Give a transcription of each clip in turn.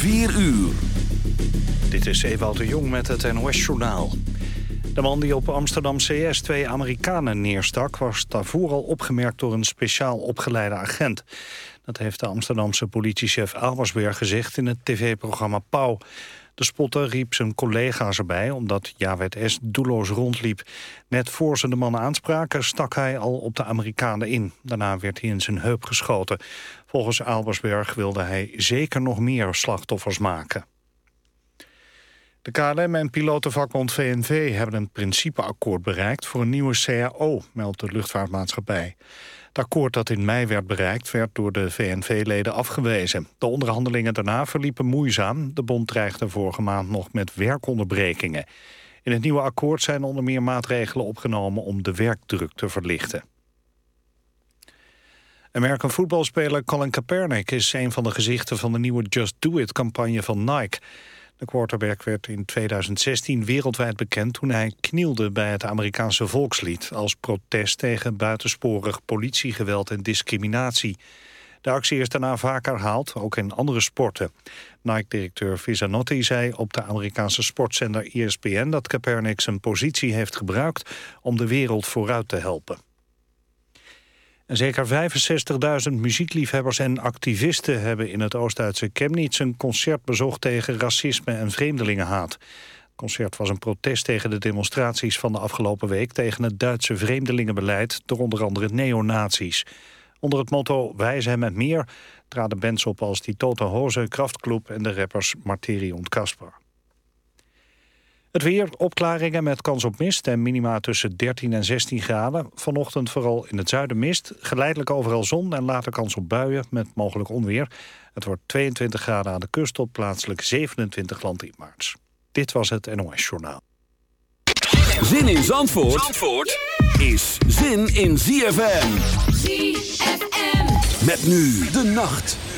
4 uur. Dit is Ewout de Jong met het NOS-journaal. De man die op Amsterdam CS twee Amerikanen neerstak... was daarvoor al opgemerkt door een speciaal opgeleide agent. Dat heeft de Amsterdamse politiechef Albersberg gezegd... in het tv-programma Pauw. De spotter riep zijn collega's erbij omdat Jawed S. doelloos rondliep. Net voor ze de mannen aanspraken stak hij al op de Amerikanen in. Daarna werd hij in zijn heup geschoten. Volgens Albersberg wilde hij zeker nog meer slachtoffers maken. De KLM en pilotenvakbond VNV hebben een principeakkoord bereikt... voor een nieuwe CAO, meldt de luchtvaartmaatschappij. Het akkoord dat in mei werd bereikt werd door de VNV-leden afgewezen. De onderhandelingen daarna verliepen moeizaam. De bond dreigde vorige maand nog met werkonderbrekingen. In het nieuwe akkoord zijn onder meer maatregelen opgenomen om de werkdruk te verlichten. American voetbalspeler Colin Kaepernick is een van de gezichten van de nieuwe Just Do It-campagne van Nike. De quarterback werd in 2016 wereldwijd bekend toen hij knielde bij het Amerikaanse volkslied als protest tegen buitensporig politiegeweld en discriminatie. De actie is daarna vaak herhaald, ook in andere sporten. Nike-directeur Visanotti zei op de Amerikaanse sportzender ESPN dat Kaepernick zijn positie heeft gebruikt om de wereld vooruit te helpen. Zeker 65.000 muziekliefhebbers en activisten hebben in het Oost-Duitse Chemnitz een concert bezocht tegen racisme en vreemdelingenhaat. Het concert was een protest tegen de demonstraties van de afgelopen week tegen het Duitse vreemdelingenbeleid door onder andere neonazies. Onder het motto Wij zijn met meer traden bands op als die Tote Hose, Kraftklub en de rappers Martiri und Kasper. Het weer, opklaringen met kans op mist en minima tussen 13 en 16 graden. Vanochtend vooral in het zuiden mist. Geleidelijk overal zon en later kans op buien met mogelijk onweer. Het wordt 22 graden aan de kust tot plaatselijk 27 landinwaarts. Dit was het NOS Journaal. Zin in Zandvoort, Zandvoort is zin in ZFM. ZFM. Met nu de nacht.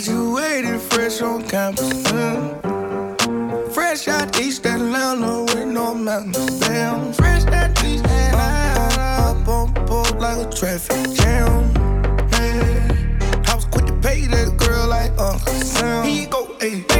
Graduated fresh on campus. Fresh out East Atlanta with no mountains. Damn, fresh out East Atlanta. Up, on the board like a traffic jam. Yeah. I was quick to pay that girl like Uncle Sam. He go, hey.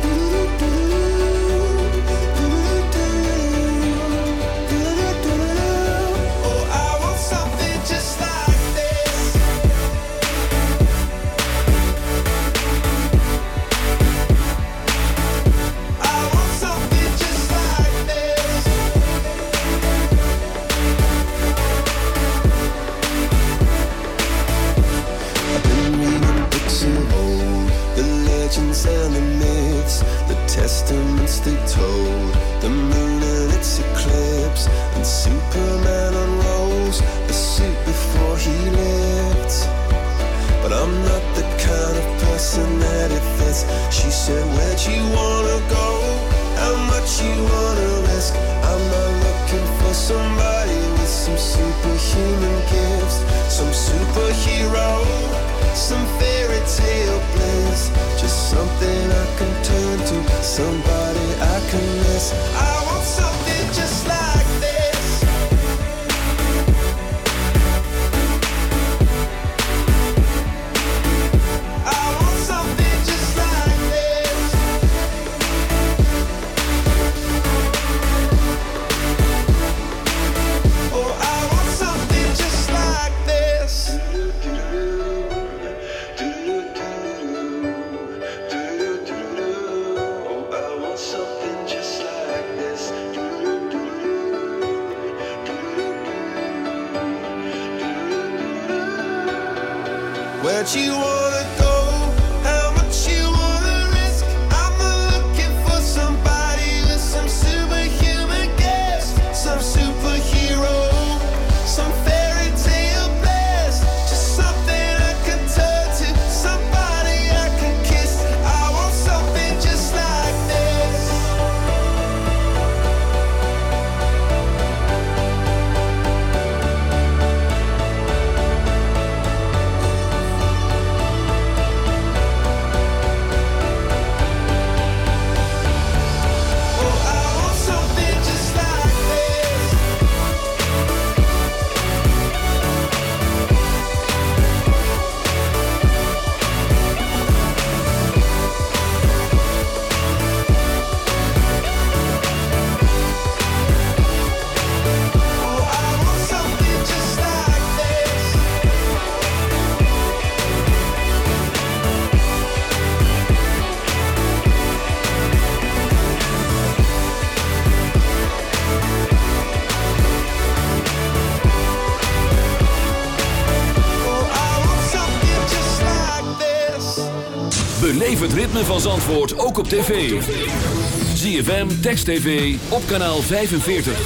Beleef het ritme van Zandvoort ook op tv. ZFM, Text TV, op kanaal 45.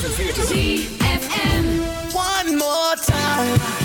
One more time.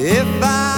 If I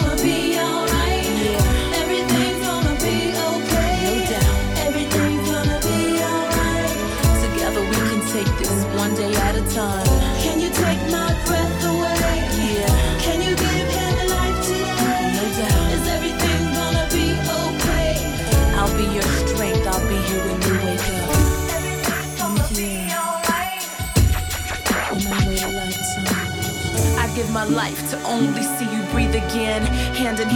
time.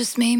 just made me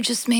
just made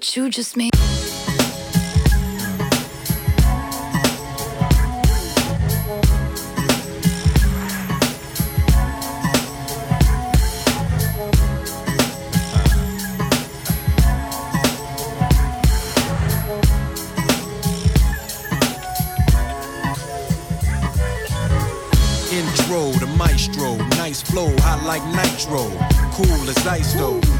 what you just made. Intro to maestro, nice flow, hot like nitro. Cool as ice though.